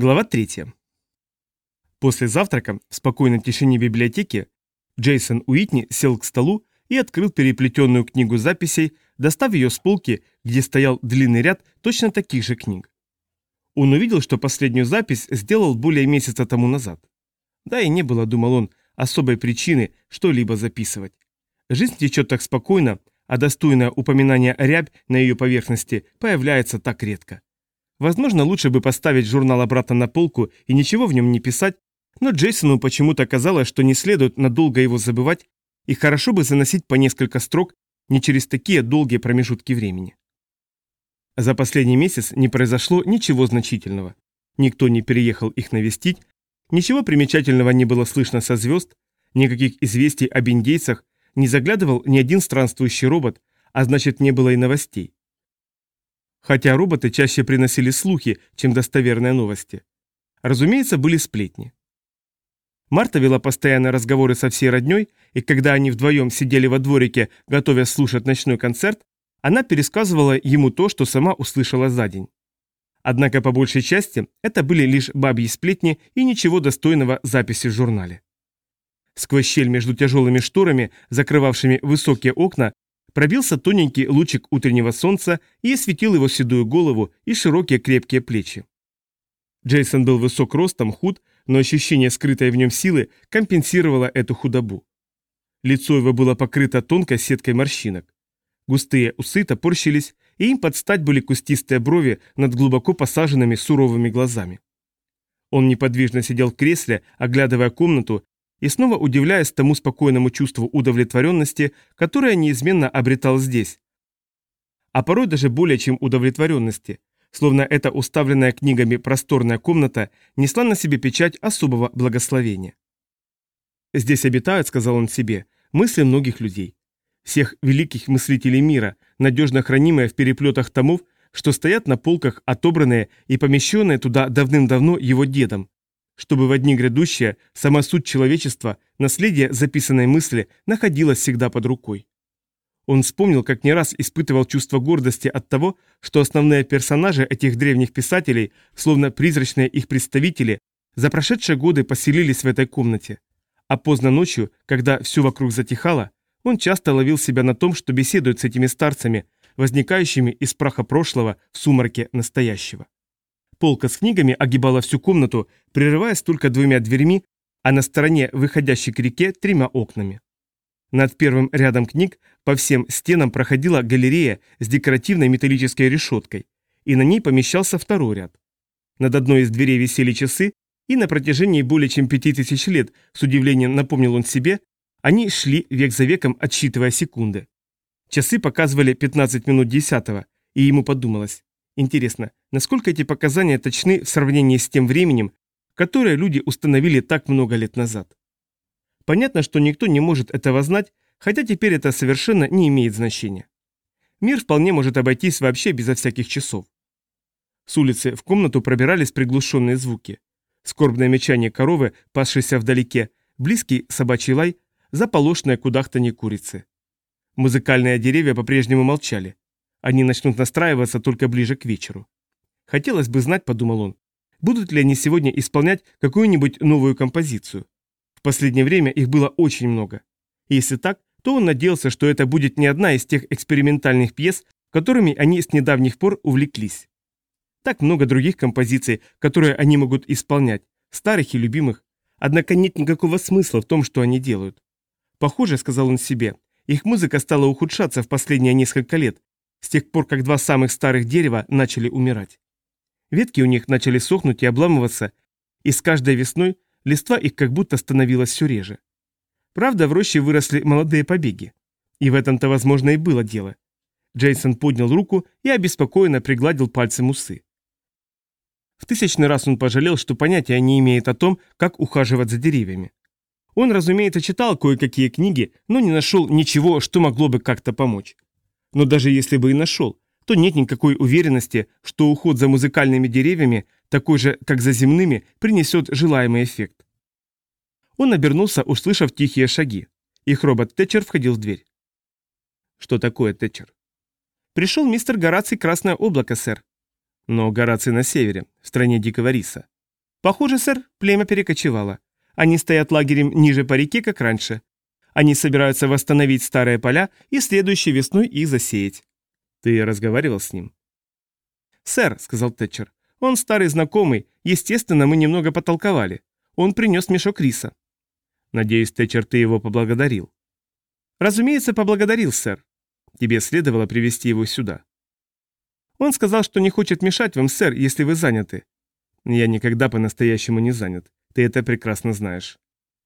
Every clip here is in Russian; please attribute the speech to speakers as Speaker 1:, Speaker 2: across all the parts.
Speaker 1: Глава 3. После завтрака в спокойной тишине библиотеки Джейсон Уитни сел к столу и открыл переплетенную книгу записей, достав ее с полки, где стоял длинный ряд точно таких же книг. Он увидел, что последнюю запись сделал более месяца тому назад. Да и не было, думал он, особой причины что-либо записывать. Жизнь течет так спокойно, а достойное упоминание рябь на ее поверхности появляется так редко. Возможно, лучше бы поставить журнал обратно на полку и ничего в нем не писать, но Джейсону почему-то казалось, что не следует надолго его забывать, и хорошо бы заносить по несколько строк не через такие долгие промежутки времени. За последний месяц не произошло ничего значительного. Никто не переехал их навестить, ничего примечательного не было слышно со звезд, никаких известий об индейцах, не заглядывал ни один странствующий робот, а значит не было и новостей хотя роботы чаще приносили слухи, чем достоверные новости. Разумеется, были сплетни. Марта вела постоянные разговоры со всей родней, и когда они вдвоем сидели во дворике, готовясь слушать ночной концерт, она пересказывала ему то, что сама услышала за день. Однако по большей части это были лишь бабьи сплетни и ничего достойного записи в журнале. Сквозь щель между тяжелыми шторами, закрывавшими высокие окна, Пробился тоненький лучик утреннего солнца и осветил его седую голову и широкие крепкие плечи. Джейсон был высок ростом, худ, но ощущение скрытой в нем силы компенсировало эту худобу. Лицо его было покрыто тонкой сеткой морщинок. Густые усы топорщились, и им под стать были кустистые брови над глубоко посаженными суровыми глазами. Он неподвижно сидел в кресле, оглядывая комнату и снова удивляясь тому спокойному чувству удовлетворенности, которое неизменно обретал здесь. А порой даже более чем удовлетворенности, словно эта уставленная книгами просторная комната несла на себе печать особого благословения. «Здесь обитают», — сказал он себе, — «мысли многих людей, всех великих мыслителей мира, надежно хранимые в переплетах томов, что стоят на полках, отобранные и помещенные туда давным-давно его дедом, чтобы в одни грядущие сама суть человечества, наследие записанной мысли, находилась всегда под рукой. Он вспомнил, как не раз испытывал чувство гордости от того, что основные персонажи этих древних писателей, словно призрачные их представители, за прошедшие годы поселились в этой комнате. А поздно ночью, когда все вокруг затихало, он часто ловил себя на том, что беседует с этими старцами, возникающими из праха прошлого в сумраке настоящего. Полка с книгами огибала всю комнату, прерываясь только двумя дверьми, а на стороне, выходящей к реке, тремя окнами. Над первым рядом книг по всем стенам проходила галерея с декоративной металлической решеткой, и на ней помещался второй ряд. Над одной из дверей висели часы, и на протяжении более чем пяти тысяч лет, с удивлением напомнил он себе, они шли век за веком, отсчитывая секунды. Часы показывали 15 минут десятого, и ему подумалось, Интересно, насколько эти показания точны в сравнении с тем временем, которое люди установили так много лет назад? Понятно, что никто не может этого знать, хотя теперь это совершенно не имеет значения. Мир вполне может обойтись вообще безо всяких часов. С улицы в комнату пробирались приглушенные звуки. Скорбное мечание коровы, пасшейся вдалеке, близкий собачий лай, заполошное кудахтанье курицы. Музыкальные деревья по-прежнему молчали. Они начнут настраиваться только ближе к вечеру. Хотелось бы знать, подумал он, будут ли они сегодня исполнять какую-нибудь новую композицию. В последнее время их было очень много. И если так, то он надеялся, что это будет не одна из тех экспериментальных пьес, которыми они с недавних пор увлеклись. Так много других композиций, которые они могут исполнять, старых и любимых. Однако нет никакого смысла в том, что они делают. Похоже, сказал он себе, их музыка стала ухудшаться в последние несколько лет, с тех пор, как два самых старых дерева начали умирать. Ветки у них начали сохнуть и обламываться, и с каждой весной листва их как будто становилась все реже. Правда, в роще выросли молодые побеги. И в этом-то, возможно, и было дело. Джейсон поднял руку и обеспокоенно пригладил пальцем усы. В тысячный раз он пожалел, что понятия не имеет о том, как ухаживать за деревьями. Он, разумеется, читал кое-какие книги, но не нашел ничего, что могло бы как-то помочь. Но даже если бы и нашел, то нет никакой уверенности, что уход за музыкальными деревьями, такой же, как за земными, принесет желаемый эффект. Он обернулся, услышав тихие шаги. Их робот Тэтчер входил в дверь. «Что такое, Тэтчер?» «Пришел мистер Гораций Красное облако, сэр». «Но Гораций на севере, в стране Дикого Риса». Похоже, сэр, племя перекочевало. Они стоят лагерем ниже по реке, как раньше. Они собираются восстановить старые поля и следующей весной их засеять. Ты разговаривал с ним? Сэр, сказал Тэтчер, он старый знакомый, естественно, мы немного потолковали. Он принес мешок риса. Надеюсь, Тэтчер, ты его поблагодарил. Разумеется, поблагодарил, сэр. Тебе следовало привести его сюда. Он сказал, что не хочет мешать вам, сэр, если вы заняты. Я никогда по-настоящему не занят. Ты это прекрасно знаешь.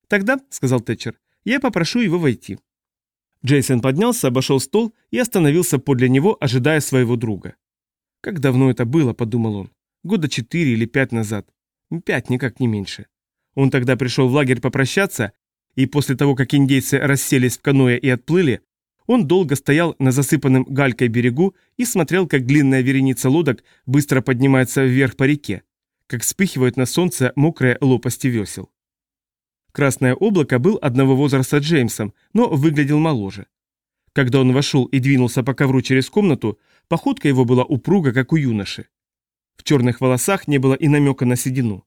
Speaker 1: Тогда, сказал Тэтчер, я попрошу его войти. Джейсон поднялся, обошел стол и остановился подле него, ожидая своего друга. Как давно это было, подумал он. Года четыре или пять назад. Пять, никак не меньше. Он тогда пришел в лагерь попрощаться, и после того, как индейцы расселись в каноэ и отплыли, он долго стоял на засыпанном галькой берегу и смотрел, как длинная вереница лодок быстро поднимается вверх по реке, как вспыхивают на солнце мокрые лопасти весел. Красное облако был одного возраста Джеймсом, но выглядел моложе. Когда он вошел и двинулся по ковру через комнату, походка его была упруга, как у юноши. В черных волосах не было и намека на седину.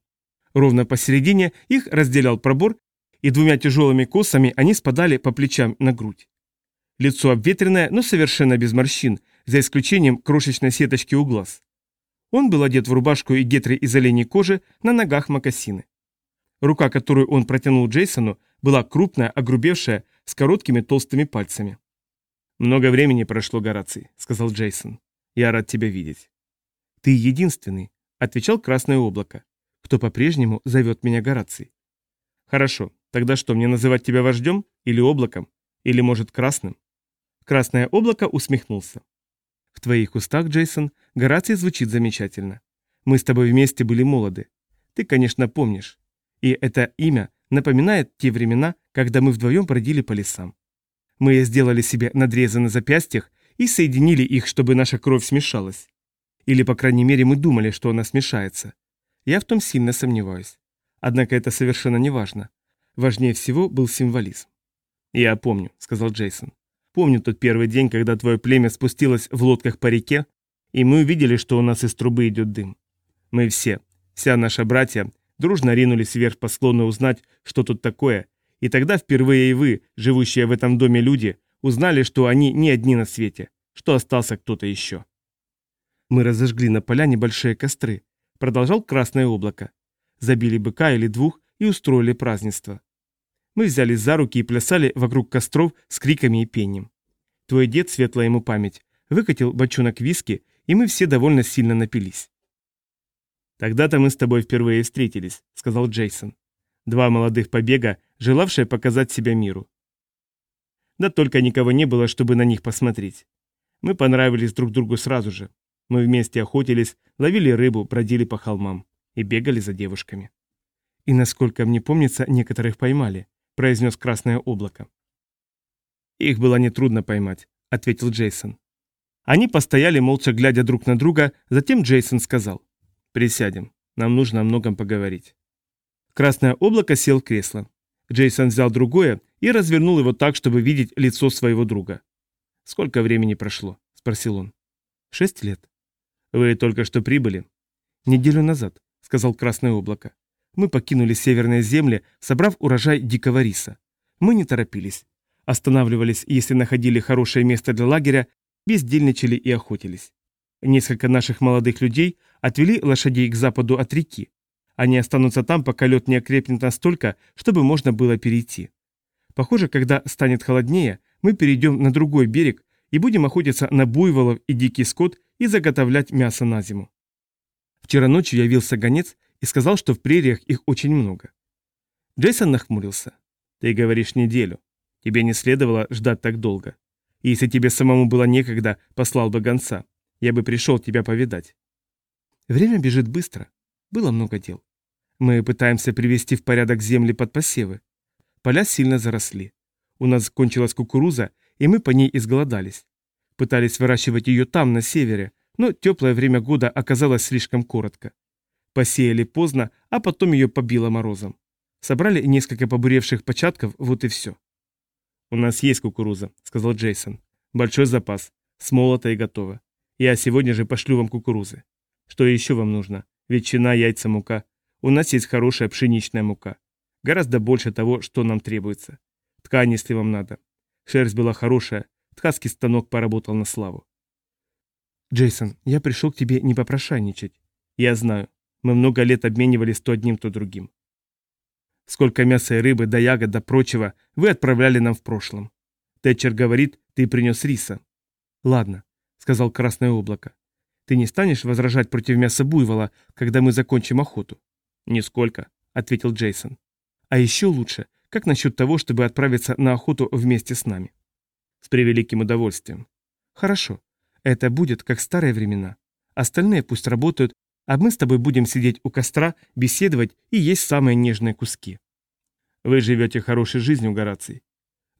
Speaker 1: Ровно посередине их разделял пробор, и двумя тяжелыми косами они спадали по плечам на грудь. Лицо обветренное, но совершенно без морщин, за исключением крошечной сеточки у глаз. Он был одет в рубашку и гетры из оленей кожи, на ногах мокасины. Рука, которую он протянул Джейсону, была крупная, огрубевшая, с короткими толстыми пальцами. «Много времени прошло, Гораций», — сказал Джейсон. «Я рад тебя видеть». «Ты единственный», — отвечал Красное Облако, — «кто по-прежнему зовет меня Гораций». «Хорошо, тогда что, мне называть тебя вождем? Или облаком? Или, может, красным?» Красное Облако усмехнулся. «В твоих устах, Джейсон, Гораций звучит замечательно. Мы с тобой вместе были молоды. Ты, конечно, помнишь. И это имя напоминает те времена, когда мы вдвоем бродили по лесам. Мы сделали себе надрезы на запястьях и соединили их, чтобы наша кровь смешалась. Или, по крайней мере, мы думали, что она смешается. Я в том сильно сомневаюсь. Однако это совершенно не важно. Важнее всего был символизм. «Я помню», — сказал Джейсон. «Помню тот первый день, когда твое племя спустилось в лодках по реке, и мы увидели, что у нас из трубы идет дым. Мы все, вся наша братья, дружно ринулись вверх по склону узнать, что тут такое, и тогда впервые и вы, живущие в этом доме люди, узнали, что они не одни на свете, что остался кто-то еще. Мы разожгли на поляне большие костры, продолжал красное облако. Забили быка или двух и устроили празднество. Мы взялись за руки и плясали вокруг костров с криками и пением. Твой дед, светлая ему память, выкатил бочонок виски, и мы все довольно сильно напились. «Тогда-то мы с тобой впервые встретились», — сказал Джейсон. «Два молодых побега, желавшие показать себя миру. Да только никого не было, чтобы на них посмотреть. Мы понравились друг другу сразу же. Мы вместе охотились, ловили рыбу, бродили по холмам и бегали за девушками. И, насколько мне помнится, некоторых поймали, произнес красное облако. Их было нетрудно поймать, ответил Джейсон. Они постояли, молча глядя друг на друга, затем Джейсон сказал. «Присядем. Нам нужно о многом поговорить». Красное облако сел в кресло. Джейсон взял другое и развернул его так, чтобы видеть лицо своего друга. «Сколько времени прошло?» – спросил он. «Шесть лет». «Вы только что прибыли?» «Неделю назад», – сказал Красное облако. «Мы покинули северные земли, собрав урожай дикого риса. Мы не торопились. Останавливались, если находили хорошее место для лагеря, бездельничали и охотились. Несколько наших молодых людей отвели лошадей к западу от реки. Они останутся там, пока лед не окрепнет настолько, чтобы можно было перейти. Похоже, когда станет холоднее, мы перейдем на другой берег и будем охотиться на буйволов и дикий скот и заготовлять мясо на зиму. Вчера ночью явился гонец и сказал, что в прериях их очень много. Джейсон нахмурился. «Ты говоришь неделю. Тебе не следовало ждать так долго. Если тебе самому было некогда, послал бы гонца. Я бы пришел тебя повидать. Время бежит быстро. Было много дел. Мы пытаемся привести в порядок земли под посевы. Поля сильно заросли. У нас кончилась кукуруза, и мы по ней изголодались. Пытались выращивать ее там, на севере, но теплое время года оказалось слишком коротко. Посеяли поздно, а потом ее побило морозом. Собрали несколько побуревших початков, вот и все. «У нас есть кукуруза», — сказал Джейсон. «Большой запас. Смолото и готово. Я сегодня же пошлю вам кукурузы. Что еще вам нужно? Ветчина, яйца, мука. У нас есть хорошая пшеничная мука. Гораздо больше того, что нам требуется. Ткань, если вам надо. Шерсть была хорошая, ткацкий станок поработал на славу. Джейсон, я пришел к тебе не попрошайничать. Я знаю. Мы много лет обменивались то одним, то другим. Сколько мяса и рыбы, да ягод, да прочего вы отправляли нам в прошлом. Тэтчер говорит, ты принес риса. Ладно, сказал Красное Облако. Ты не станешь возражать против мяса буйвола, когда мы закончим охоту? Нисколько, ответил Джейсон. А еще лучше, как насчет того, чтобы отправиться на охоту вместе с нами? С превеликим удовольствием. Хорошо. Это будет как старые времена. Остальные пусть работают, а мы с тобой будем сидеть у костра, беседовать и есть самые нежные куски. Вы живете хорошей жизнью, Гораций.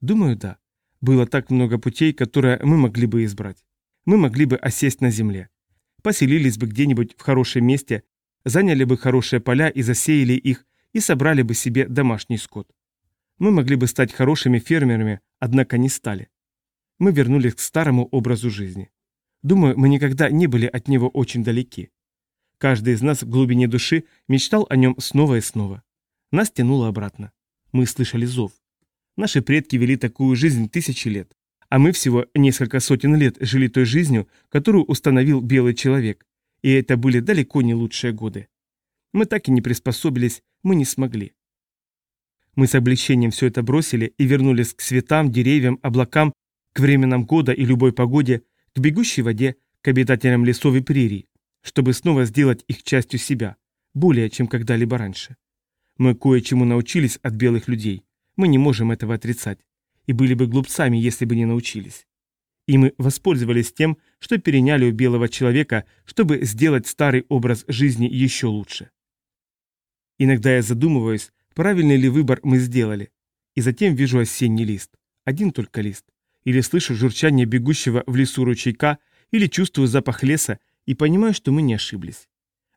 Speaker 1: Думаю, да. Было так много путей, которые мы могли бы избрать. Мы могли бы осесть на земле. Поселились бы где-нибудь в хорошем месте, заняли бы хорошие поля и засеяли их, и собрали бы себе домашний скот. Мы могли бы стать хорошими фермерами, однако не стали. Мы вернулись к старому образу жизни. Думаю, мы никогда не были от него очень далеки. Каждый из нас в глубине души мечтал о нем снова и снова. Нас тянуло обратно. Мы слышали зов. Наши предки вели такую жизнь тысячи лет, а мы всего несколько сотен лет жили той жизнью, которую установил белый человек, и это были далеко не лучшие годы. Мы так и не приспособились, мы не смогли. Мы с облегчением все это бросили и вернулись к светам, деревьям, облакам, к временам года и любой погоде, к бегущей воде, к обитателям лесов и прерий, чтобы снова сделать их частью себя, более чем когда-либо раньше. Мы кое-чему научились от белых людей, мы не можем этого отрицать, и были бы глупцами, если бы не научились. И мы воспользовались тем, что переняли у белого человека, чтобы сделать старый образ жизни еще лучше. Иногда я задумываюсь, правильный ли выбор мы сделали, и затем вижу осенний лист, один только лист, или слышу журчание бегущего в лесу ручейка, или чувствую запах леса и понимаю, что мы не ошиблись.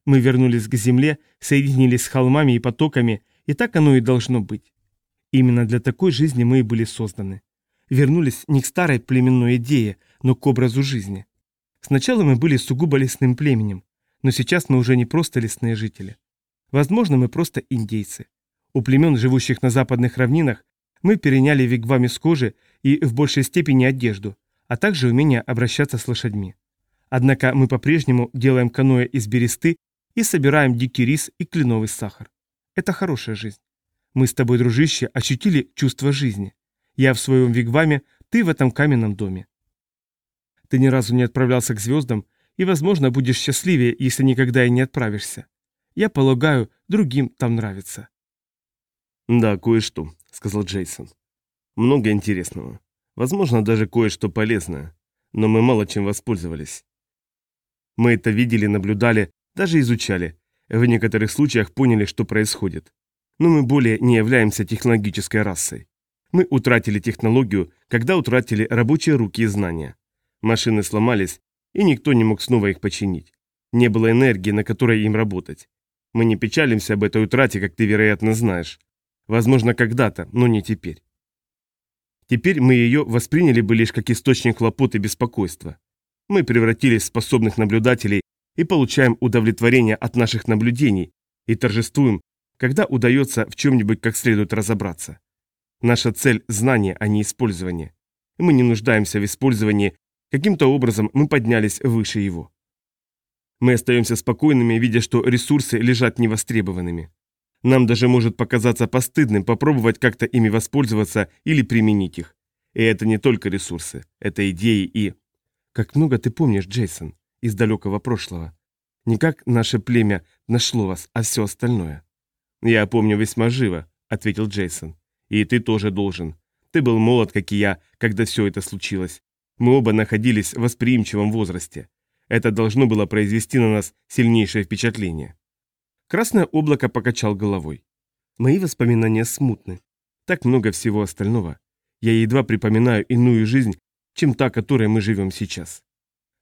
Speaker 1: Мы вернулись к земле, соединились с холмами и потоками, и так оно и должно быть. Именно для такой жизни мы и были созданы. Вернулись не к старой племенной идее, но к образу жизни. Сначала мы были сугубо лесным племенем, но сейчас мы уже не просто лесные жители. Возможно, мы просто индейцы. У племен, живущих на западных равнинах, мы переняли вигвами с кожи и в большей степени одежду, а также умение обращаться с лошадьми. Однако мы по-прежнему делаем каноэ из бересты и собираем дикий рис и кленовый сахар. Это хорошая жизнь. Мы с тобой, дружище, ощутили чувство жизни. Я в своем вигваме, ты в этом каменном доме. Ты ни разу не отправлялся к звездам, и, возможно, будешь счастливее, если никогда и не отправишься. Я полагаю, другим там нравится.
Speaker 2: Да, кое-что, сказал Джейсон. Много интересного. Возможно, даже кое-что полезное. Но мы мало чем воспользовались. Мы это видели, наблюдали, даже изучали. В некоторых случаях поняли, что происходит. Но мы более не являемся технологической расой. Мы утратили технологию, когда утратили рабочие руки и знания. Машины сломались, и никто не мог снова их починить. Не было энергии, на которой им работать. Мы не печалимся об этой утрате, как ты, вероятно, знаешь. Возможно, когда-то, но не теперь. Теперь мы ее восприняли бы лишь как источник хлопот и беспокойства. Мы превратились в способных наблюдателей и получаем удовлетворение от наших наблюдений и торжествуем, когда удается в чем-нибудь как следует разобраться. Наша цель – знание, а не использование. Мы не нуждаемся в использовании, каким-то образом мы поднялись выше его. Мы остаемся спокойными, видя, что ресурсы лежат невостребованными. Нам даже может показаться постыдным попробовать как-то ими воспользоваться или применить их. И это не только ресурсы, это идеи и... Как много ты помнишь, Джейсон, из далекого прошлого. Не как наше племя нашло вас, а все остальное. Я помню весьма живо, ответил Джейсон. И ты тоже должен. Ты был молод, как и я, когда все это случилось. Мы оба находились в восприимчивом возрасте. Это должно было произвести на нас сильнейшее впечатление. Красное облако покачал головой. Мои воспоминания смутны. Так много всего остального. Я едва припоминаю иную жизнь, чем та, которой мы живем сейчас.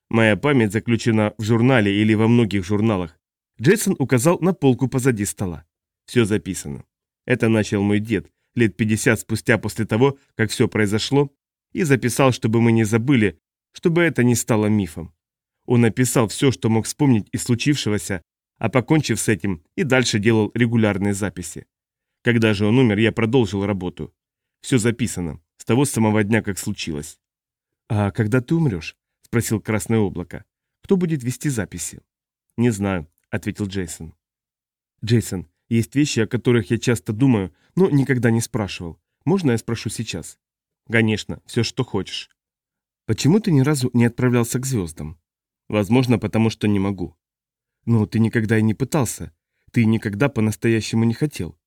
Speaker 2: Моя память заключена в журнале или во многих журналах. Джейсон указал на полку позади стола. Все записано. Это начал мой дед, лет 50 спустя после того, как все произошло, и записал, чтобы мы не забыли, чтобы это не стало мифом. Он написал все, что мог вспомнить из случившегося,
Speaker 1: А покончив с этим, и дальше делал регулярные записи. Когда же он умер, я продолжил работу. Все записано, с того самого дня, как случилось. «А когда ты умрешь?» – спросил Красное Облако. «Кто будет вести записи?» «Не знаю», – ответил Джейсон. «Джейсон, есть вещи, о которых я часто думаю, но никогда не спрашивал. Можно я спрошу сейчас?» «Конечно, все, что хочешь». «Почему ты ни разу не отправлялся к звездам?» «Возможно, потому что не могу». «Но ты никогда и не пытался. Ты никогда по-настоящему не хотел».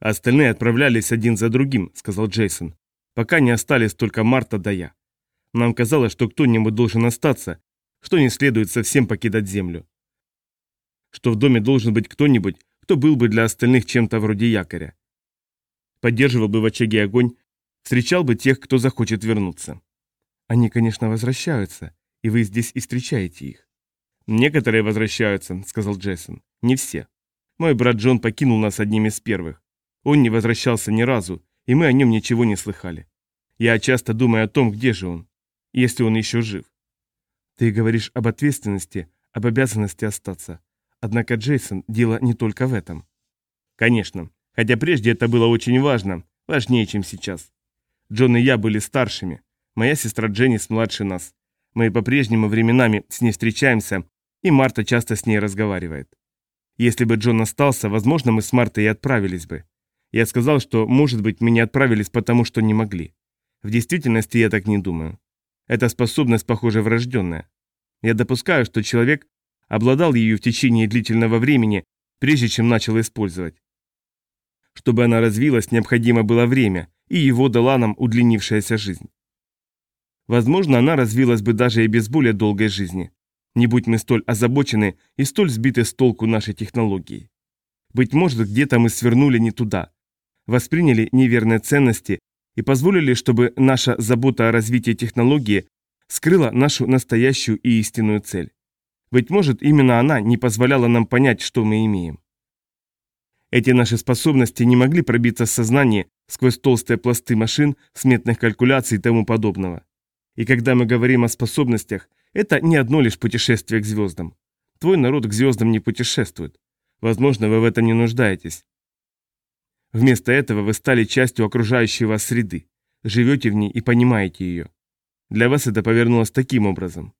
Speaker 2: «Остальные отправлялись один за другим», — сказал Джейсон. «Пока не остались только Марта да я. Нам казалось, что кто-нибудь должен остаться, что не следует совсем покидать Землю. Что в доме должен быть кто-нибудь, кто был бы для остальных чем-то вроде якоря. Поддерживал бы в очаге огонь, встречал бы тех, кто захочет вернуться.
Speaker 1: Они, конечно, возвращаются, и вы здесь и встречаете их.
Speaker 2: Некоторые возвращаются, сказал Джейсон. Не все. Мой брат Джон покинул нас одним из первых. Он не возвращался ни разу, и мы о нем ничего не слыхали. Я часто думаю о том, где же он если он еще жив.
Speaker 1: Ты говоришь об ответственности, об обязанности остаться. Однако, Джейсон, дело не только в этом.
Speaker 2: Конечно, хотя прежде это было очень важно, важнее, чем сейчас. Джон и я были старшими. Моя сестра Дженнис младше нас. Мы по-прежнему временами с ней встречаемся, и Марта часто с ней разговаривает. Если бы Джон остался, возможно, мы с Мартой и отправились бы. Я сказал, что, может быть, мы не отправились потому, что не могли. В действительности я так не думаю. Эта способность, похоже, врожденная. Я допускаю, что человек обладал ею в течение длительного времени, прежде чем начал использовать. Чтобы она развилась, необходимо было время, и его дала нам удлинившаяся жизнь. Возможно, она развилась бы даже и без более долгой жизни. Не будь мы столь озабочены и столь сбиты с толку нашей технологии. Быть может, где-то мы свернули не туда. Восприняли неверные ценности и позволили, чтобы наша забота о развитии технологии скрыла нашу настоящую и истинную цель. Быть может, именно она не позволяла нам понять, что мы имеем. Эти наши способности не могли пробиться в сознание сквозь толстые пласты машин, сметных калькуляций и тому подобного. И когда мы говорим о способностях, это не одно лишь путешествие к звездам. Твой народ к звездам не путешествует. Возможно, вы в этом не нуждаетесь. Вместо этого вы стали частью окружающей вас среды, живете в ней и понимаете ее. Для вас это повернулось таким образом.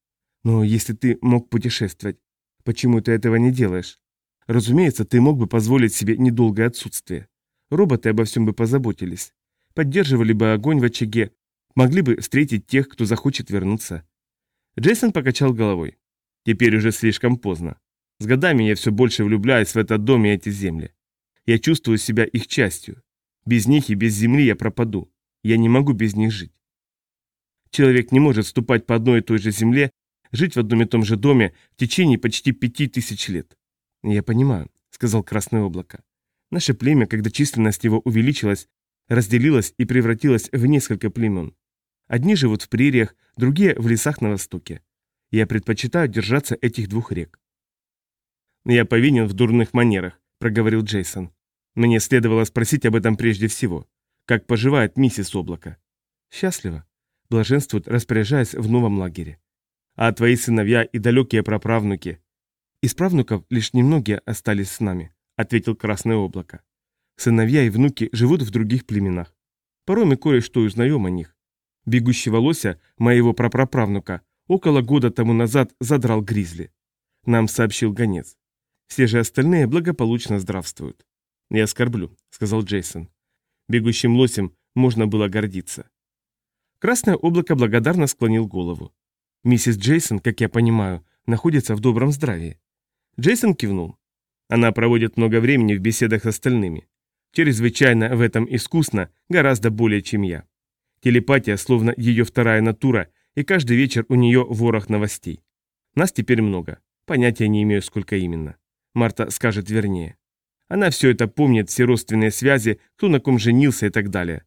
Speaker 2: Но если ты мог путешествовать, почему ты этого не делаешь? Разумеется, ты мог бы позволить себе недолгое отсутствие. Роботы обо всем бы позаботились. Поддерживали бы огонь в очаге, могли бы встретить тех, кто захочет вернуться. Джейсон покачал головой. Теперь уже слишком поздно. С годами я все больше влюбляюсь в этот дом и эти земли. Я чувствую себя их частью. Без них и без земли я пропаду. Я не могу без них жить. Человек не может ступать по одной и той же земле, жить в одном и том же доме в течение почти пяти тысяч лет. Я понимаю, сказал Красное Облако. Наше племя, когда численность его увеличилась, разделилось и превратилось в несколько племен. Одни живут в прериях, другие в лесах на востоке. Я предпочитаю держаться этих двух рек. Я повинен в дурных манерах, проговорил Джейсон. Мне следовало спросить об этом прежде всего. Как поживает миссис Облако? Счастливо. Блаженствует, распоряжаясь в новом лагере. А твои сыновья и далекие праправнуки? Из правнуков лишь немногие остались с нами, ответил Красное Облако. Сыновья и внуки живут в других племенах. Порой мы кое-что узнаем о них. Бегущего лося, моего прапраправнука, около года тому назад задрал гризли. Нам сообщил гонец. Все же остальные благополучно здравствуют. «Я оскорблю», — сказал Джейсон. Бегущим лосем можно было гордиться. Красное облако благодарно склонил голову. «Миссис Джейсон, как я понимаю, находится в добром здравии». Джейсон кивнул. Она проводит много времени в беседах с остальными. Чрезвычайно в этом искусно, гораздо более, чем я. Телепатия словно ее вторая натура, и каждый вечер у нее ворох новостей. Нас теперь много. Понятия не имею, сколько именно. Марта скажет вернее. Она все это помнит, все родственные связи, кто на ком женился и так далее.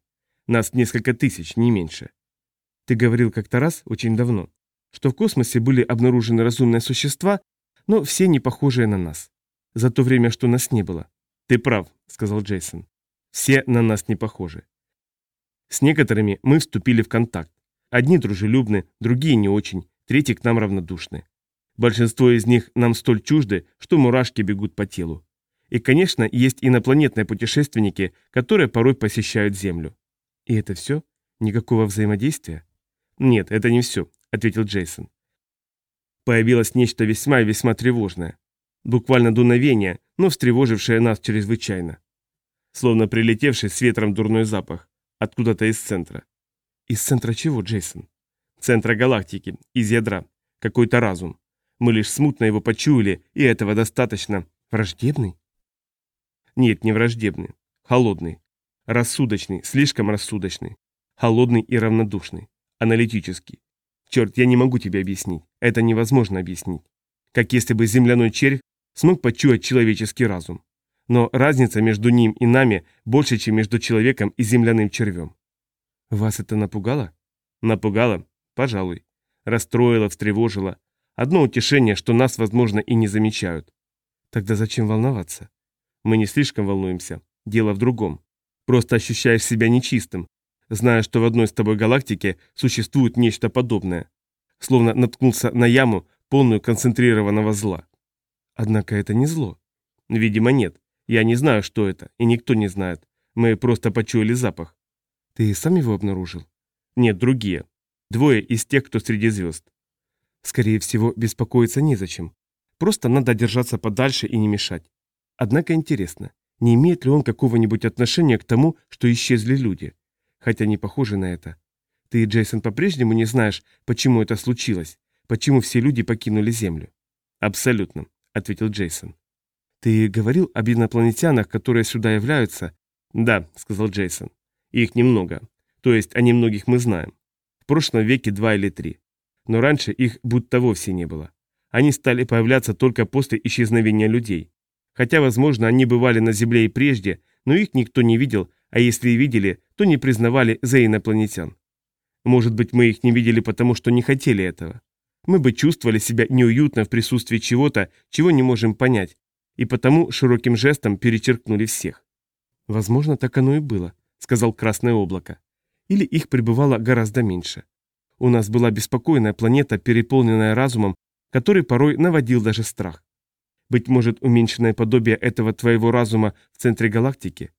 Speaker 2: Нас несколько тысяч, не меньше. Ты говорил как-то раз, очень давно, что в космосе были обнаружены разумные существа, но все не похожие на нас. За то время, что нас не было. Ты прав, сказал Джейсон. Все на нас не похожи. С некоторыми мы вступили в контакт. Одни дружелюбны, другие не очень, третьи к нам равнодушны.
Speaker 1: Большинство из них нам столь чужды, что мурашки бегут по телу. И, конечно, есть инопланетные путешественники, которые порой посещают Землю. И это все? Никакого взаимодействия? Нет, это не все, ответил Джейсон. Появилось нечто весьма и весьма тревожное. Буквально дуновение, но встревожившее нас чрезвычайно. Словно прилетевший с ветром дурной запах. Откуда-то из центра. Из центра чего, Джейсон? Центра галактики, из ядра. Какой-то разум. Мы лишь смутно его почуяли, и этого достаточно. Враждебный? Нет, не враждебный. Холодный. Рассудочный, слишком рассудочный. Холодный и равнодушный. Аналитический. Черт, я не могу тебе объяснить. Это невозможно объяснить. Как если бы земляной червь смог почуять человеческий разум. Но разница между ним и нами больше, чем между человеком и земляным червем. Вас это напугало? Напугало? Пожалуй. Расстроило, встревожило. Одно утешение, что нас, возможно, и не замечают. Тогда зачем волноваться? Мы не слишком волнуемся. Дело в другом. Просто ощущаешь себя нечистым, зная, что в одной с тобой галактике существует нечто подобное. Словно наткнулся на яму, полную концентрированного зла. Однако это не зло. Видимо, нет. Я не знаю, что это, и никто не знает. Мы просто почуяли запах. Ты сам его обнаружил? Нет, другие. Двое из тех, кто среди звезд. Скорее всего, беспокоиться незачем. Просто надо держаться подальше и не мешать. Однако интересно, не имеет ли он какого-нибудь отношения к тому, что исчезли люди? Хотя не похоже на это. Ты, Джейсон, по-прежнему не знаешь, почему это случилось, почему все люди покинули Землю. Абсолютно, ответил Джейсон. Ты говорил об инопланетянах, которые сюда являются? Да, сказал Джейсон. Их немного. То есть о немногих мы знаем. В прошлом веке два или три. Но раньше их будто вовсе не было. Они стали появляться только после исчезновения людей. Хотя, возможно, они бывали на Земле и прежде, но их никто не видел, а если и видели, то не признавали за инопланетян. Может быть, мы их не видели потому, что не хотели этого. Мы бы чувствовали себя неуютно в присутствии чего-то, чего не можем понять, и потому широким жестом перечеркнули всех. «Возможно, так оно и было», — сказал Красное облако. «Или их пребывало гораздо меньше. У нас была беспокойная планета, переполненная разумом, который порой наводил даже страх. Быть может, уменьшенное подобие этого твоего разума в центре галактики?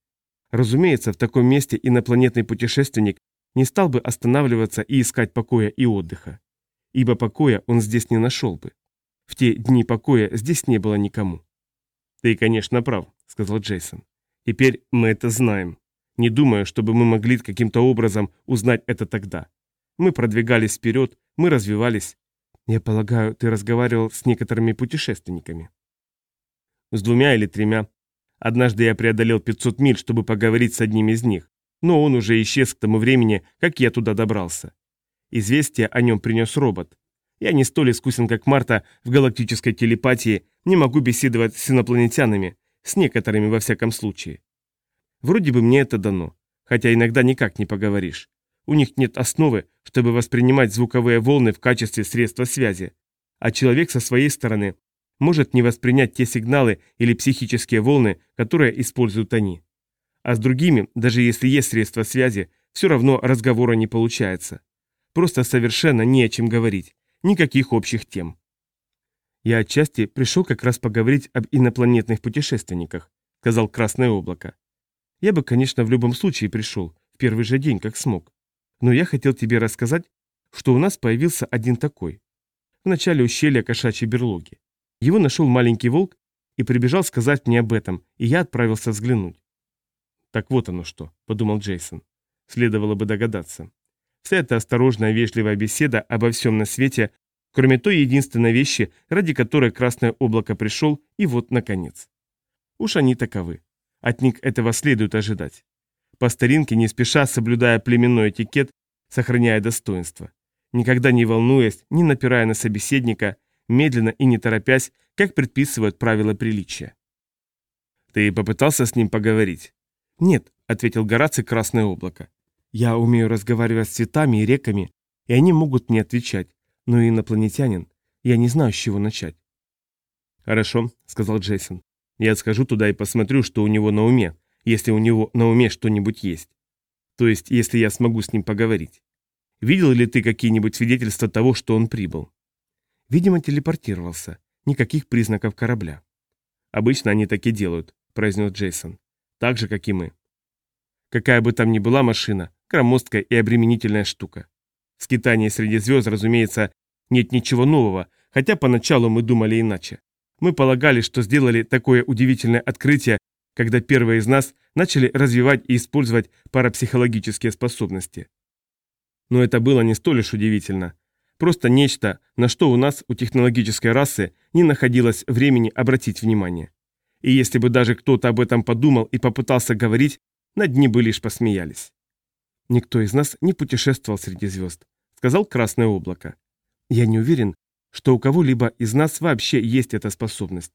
Speaker 1: Разумеется, в таком месте инопланетный путешественник не стал бы останавливаться и искать покоя и отдыха. Ибо покоя он здесь не нашел бы. В те дни покоя здесь не было никому. «Ты, конечно, прав», — сказал Джейсон. «Теперь мы это знаем. Не думаю, чтобы мы могли каким-то образом узнать это тогда. Мы продвигались вперед, мы развивались. Я полагаю, ты разговаривал с некоторыми путешественниками». С двумя или тремя. Однажды я преодолел 500 миль, чтобы поговорить с одним из них, но он уже исчез к тому времени, как я туда добрался. Известие о нем принес робот. Я не столь искусен, как Марта в галактической телепатии, не могу беседовать с инопланетянами, с некоторыми во всяком случае. Вроде бы мне это дано, хотя иногда никак не поговоришь. У них нет основы, чтобы воспринимать звуковые волны в качестве средства связи, а человек со своей стороны может не воспринять те сигналы или психические волны, которые используют они. А с другими, даже если есть средства связи, все равно разговора не получается. Просто совершенно не о чем говорить, никаких общих тем. Я отчасти пришел как раз поговорить об инопланетных путешественниках, сказал Красное облако. Я бы, конечно, в любом случае пришел, в первый же день, как смог. Но я хотел тебе рассказать, что у нас появился один такой. В начале ущелья кошачьей берлоги. Его нашел маленький волк и прибежал сказать мне об этом, и я отправился взглянуть. «Так вот оно что», — подумал Джейсон. Следовало бы догадаться. Вся эта осторожная вежливая беседа обо всем на свете, кроме той единственной вещи, ради которой Красное облако пришел, и вот, наконец. Уж они таковы. От них этого следует ожидать. По старинке, не спеша, соблюдая племенной этикет, сохраняя достоинство. Никогда не волнуясь, не напирая на собеседника, медленно и не торопясь, как предписывают правила приличия. «Ты попытался с ним поговорить?» «Нет», — ответил Гораций Красное облако. «Я умею разговаривать с цветами и реками, и они могут мне отвечать, но инопланетянин, я не знаю, с чего начать». «Хорошо», — сказал Джейсон. «Я схожу туда и посмотрю, что у него на уме, если у него на уме что-нибудь есть. То есть, если я смогу с ним поговорить. Видел ли ты какие-нибудь свидетельства того, что он прибыл?» Видимо, телепортировался. Никаких признаков корабля.
Speaker 2: Обычно они так и делают, произнес Джейсон. Так же, как и мы. Какая бы там ни была машина, громоздкая и обременительная штука. В скитании среди звезд, разумеется, нет ничего нового, хотя поначалу мы думали иначе. Мы полагали, что сделали такое удивительное открытие, когда первые из нас начали развивать и использовать парапсихологические способности. Но это было не столь уж удивительно. Просто нечто, на что у нас, у технологической расы, не находилось времени обратить внимание. И если бы даже кто-то об этом подумал и попытался говорить, над ним бы лишь посмеялись.
Speaker 1: «Никто из нас не путешествовал среди звезд», — сказал Красное облако. «Я не уверен, что у кого-либо из нас вообще есть эта способность.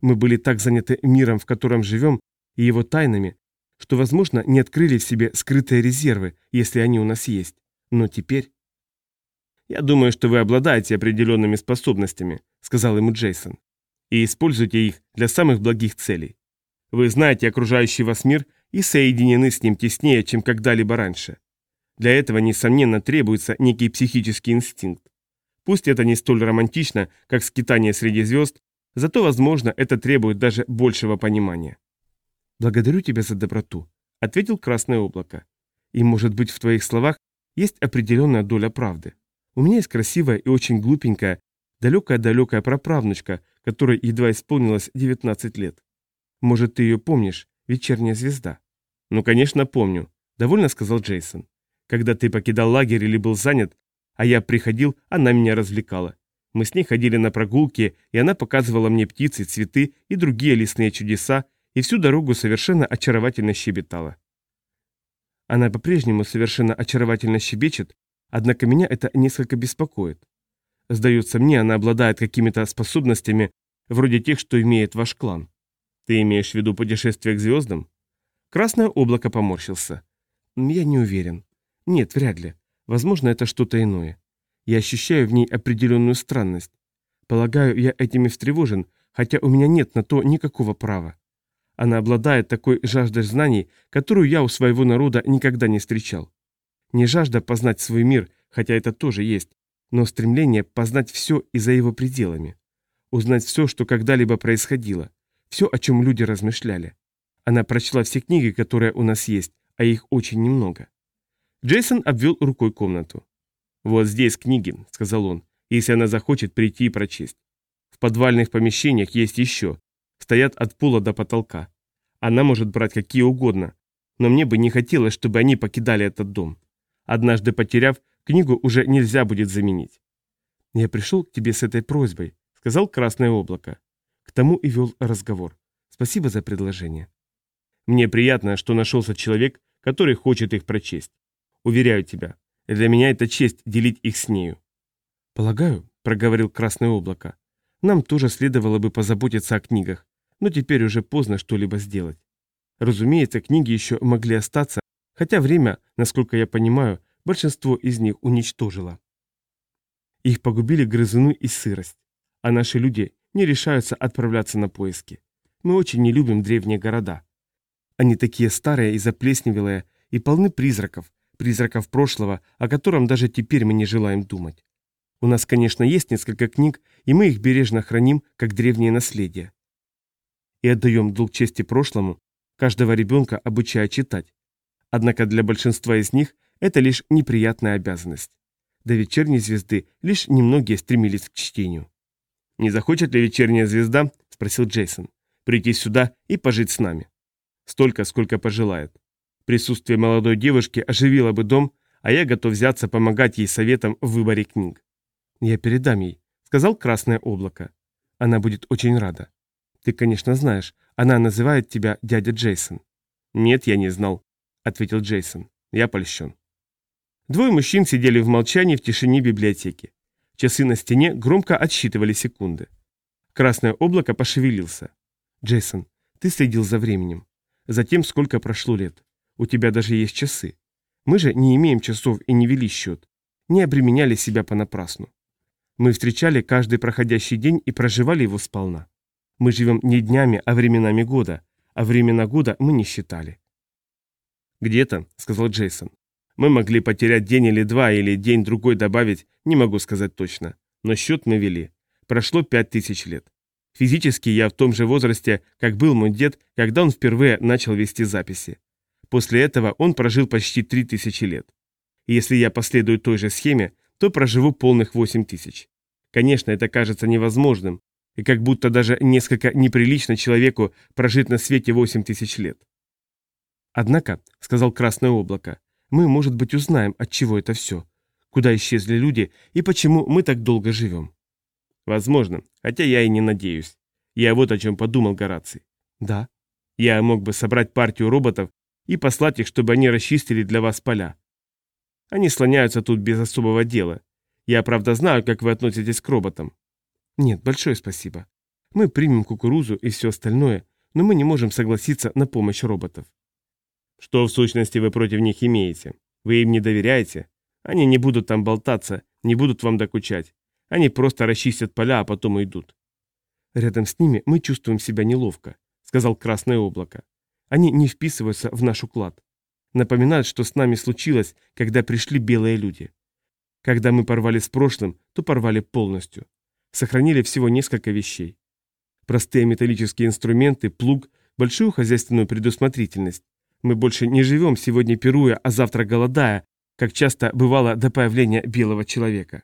Speaker 1: Мы были так заняты миром, в котором живем, и его тайнами, что, возможно, не открыли в себе скрытые резервы, если они у нас есть. Но теперь...
Speaker 2: «Я думаю, что вы обладаете определенными способностями», — сказал ему Джейсон, «и используйте их для самых благих целей. Вы знаете окружающий вас мир и соединены с ним теснее, чем когда-либо раньше. Для этого, несомненно, требуется некий психический инстинкт. Пусть это не столь романтично, как скитание среди звезд, зато, возможно, это требует даже большего понимания».
Speaker 1: «Благодарю тебя за доброту», — ответил Красное облако. «И, может быть, в твоих словах есть определенная доля правды. У меня есть красивая и очень глупенькая, далекая-далекая праправнучка, которой едва исполнилось 19 лет. Может, ты ее помнишь, вечерняя звезда?
Speaker 2: Ну, конечно, помню, довольно сказал Джейсон. Когда ты покидал лагерь или был занят, а я приходил, она меня развлекала. Мы с ней ходили на прогулки, и она показывала мне птицы, цветы и другие лесные чудеса, и всю дорогу совершенно очаровательно щебетала.
Speaker 1: Она по-прежнему совершенно очаровательно щебечет, однако меня это несколько беспокоит. Сдается мне, она обладает какими-то способностями, вроде тех, что имеет ваш клан.
Speaker 2: Ты имеешь в виду путешествие к звездам?
Speaker 1: Красное облако поморщился. Я не уверен. Нет, вряд ли. Возможно, это что-то иное. Я ощущаю в ней определенную странность. Полагаю, я этими встревожен, хотя у меня нет на то никакого права. Она обладает такой жаждой знаний, которую я у своего народа никогда не встречал. Не жажда познать свой мир, хотя это тоже есть, но стремление познать все и за его пределами. Узнать все, что когда-либо происходило, все, о чем люди размышляли. Она прочла все книги, которые у нас есть, а их очень немного. Джейсон обвел рукой комнату. «Вот здесь книги», — сказал он, — «если она захочет прийти и прочесть. В подвальных помещениях есть еще, стоят от пола до потолка. Она может брать какие угодно, но мне бы не хотелось, чтобы они покидали этот дом. Однажды потеряв, книгу уже нельзя будет заменить. «Я пришел к тебе с этой просьбой», — сказал Красное облако. К тому и вел разговор. Спасибо за предложение. Мне приятно, что нашелся человек, который хочет их прочесть. Уверяю тебя, для меня это честь делить их с нею. Полагаю, проговорил Красное облако, нам тоже следовало бы позаботиться о книгах но теперь уже поздно что-либо сделать. Разумеется, книги еще могли остаться, хотя время, насколько я понимаю, большинство из них уничтожило. Их погубили грызуны и сырость, а наши люди не решаются отправляться на поиски. Мы очень не любим древние города. Они такие старые и заплесневелые, и полны призраков, призраков прошлого, о котором даже теперь мы не желаем думать. У нас, конечно, есть несколько книг, и мы их бережно храним, как древнее наследие и отдаем долг чести прошлому, каждого ребенка обучая читать. Однако для большинства из них это лишь неприятная обязанность. До вечерней звезды лишь немногие стремились к чтению. «Не захочет ли вечерняя звезда?» – спросил Джейсон. «Прийти сюда и пожить с нами. Столько, сколько пожелает. Присутствие молодой девушки оживило бы дом, а я готов взяться помогать ей советом в выборе книг». «Я передам ей», – сказал Красное облако. «Она будет очень рада». Ты, конечно, знаешь, она называет тебя дядя Джейсон. Нет, я не знал, ответил Джейсон. Я польщен. Двое мужчин сидели в молчании в тишине библиотеки. Часы на стене громко отсчитывали секунды. Красное облако пошевелился. «Джейсон, ты следил за временем. За тем, сколько прошло лет. У тебя даже есть часы. Мы же не имеем часов и не вели счет. Не обременяли себя понапрасну. Мы встречали каждый проходящий день и проживали его сполна. Мы живем не днями, а временами года, а времена года мы не считали. «Где-то», — сказал Джейсон. «Мы могли потерять день или два, или день-другой добавить, не могу сказать точно.
Speaker 2: Но счет мы вели. Прошло пять тысяч лет. Физически я в том же возрасте, как был мой дед, когда он впервые начал вести записи. После этого он прожил почти три тысячи лет. И если я последую той же схеме, то проживу полных восемь тысяч. Конечно, это кажется невозможным, и как будто даже несколько неприлично человеку прожить на свете восемь тысяч лет.
Speaker 1: Однако, сказал Красное Облако, мы, может быть, узнаем, от чего это все, куда исчезли люди и почему мы так долго живем.
Speaker 2: Возможно, хотя я и не надеюсь. Я вот о чем подумал, Гораций.
Speaker 1: Да.
Speaker 2: Я мог бы собрать партию роботов и послать их, чтобы они расчистили для вас поля. Они слоняются тут без особого дела. Я, правда, знаю, как вы относитесь к роботам.
Speaker 1: Нет, большое спасибо. Мы примем кукурузу и все остальное, но мы не можем согласиться на помощь роботов.
Speaker 2: Что в сущности вы против них имеете? Вы им не доверяете? Они не будут там болтаться, не будут вам докучать. Они просто расчистят поля, а потом уйдут.
Speaker 1: Рядом с ними мы чувствуем себя неловко, сказал Красное Облако. Они не вписываются в наш уклад. Напоминают, что с нами случилось, когда пришли белые люди. Когда мы порвали с прошлым, то порвали полностью. Сохранили всего несколько вещей. Простые металлические инструменты, плуг, большую хозяйственную предусмотрительность. Мы больше не живем сегодня пируя, а завтра голодая, как часто бывало до появления белого человека.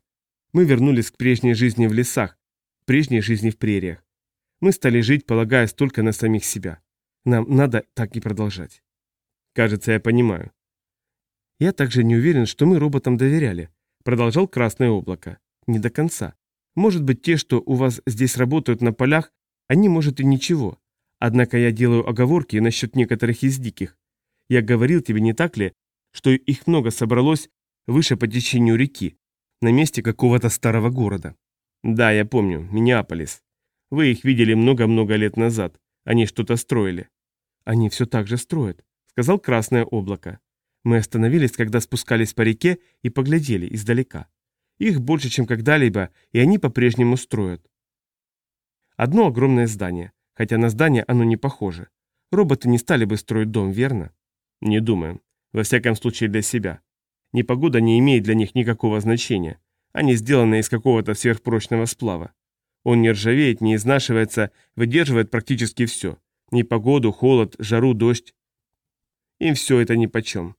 Speaker 1: Мы вернулись к прежней жизни в лесах, прежней жизни в прериях. Мы стали жить, полагаясь только на самих себя. Нам надо так и продолжать.
Speaker 2: Кажется, я понимаю.
Speaker 1: Я также не уверен, что мы роботам доверяли, продолжал Красное Облако. Не до конца. Может быть, те, что у вас здесь работают на полях, они, может, и ничего. Однако я делаю оговорки насчет некоторых из диких. Я говорил тебе, не так ли, что их много собралось выше по течению реки, на месте какого-то старого города.
Speaker 2: Да, я помню, Миннеаполис. Вы их видели много-много лет назад. Они что-то строили.
Speaker 1: Они все так же строят, сказал Красное облако. Мы остановились, когда спускались по реке и поглядели издалека. Их больше, чем когда-либо, и они по-прежнему строят. Одно огромное здание, хотя на здание оно не похоже. Роботы не стали бы строить дом, верно?
Speaker 2: Не думаю. Во всяком случае для себя. Непогода не имеет для них никакого значения. Они сделаны из какого-то сверхпрочного сплава. Он не ржавеет, не изнашивается, выдерживает практически все. Непогоду, холод, жару, дождь. Им все это нипочем.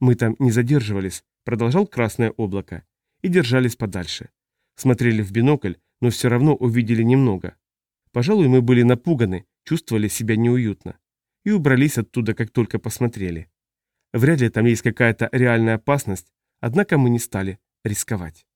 Speaker 1: Мы там не задерживались, продолжал Красное облако, и держались подальше. Смотрели в бинокль, но все равно увидели немного. Пожалуй, мы были напуганы, чувствовали себя неуютно. И убрались оттуда, как только посмотрели. Вряд ли там есть какая-то реальная опасность, однако мы не стали рисковать.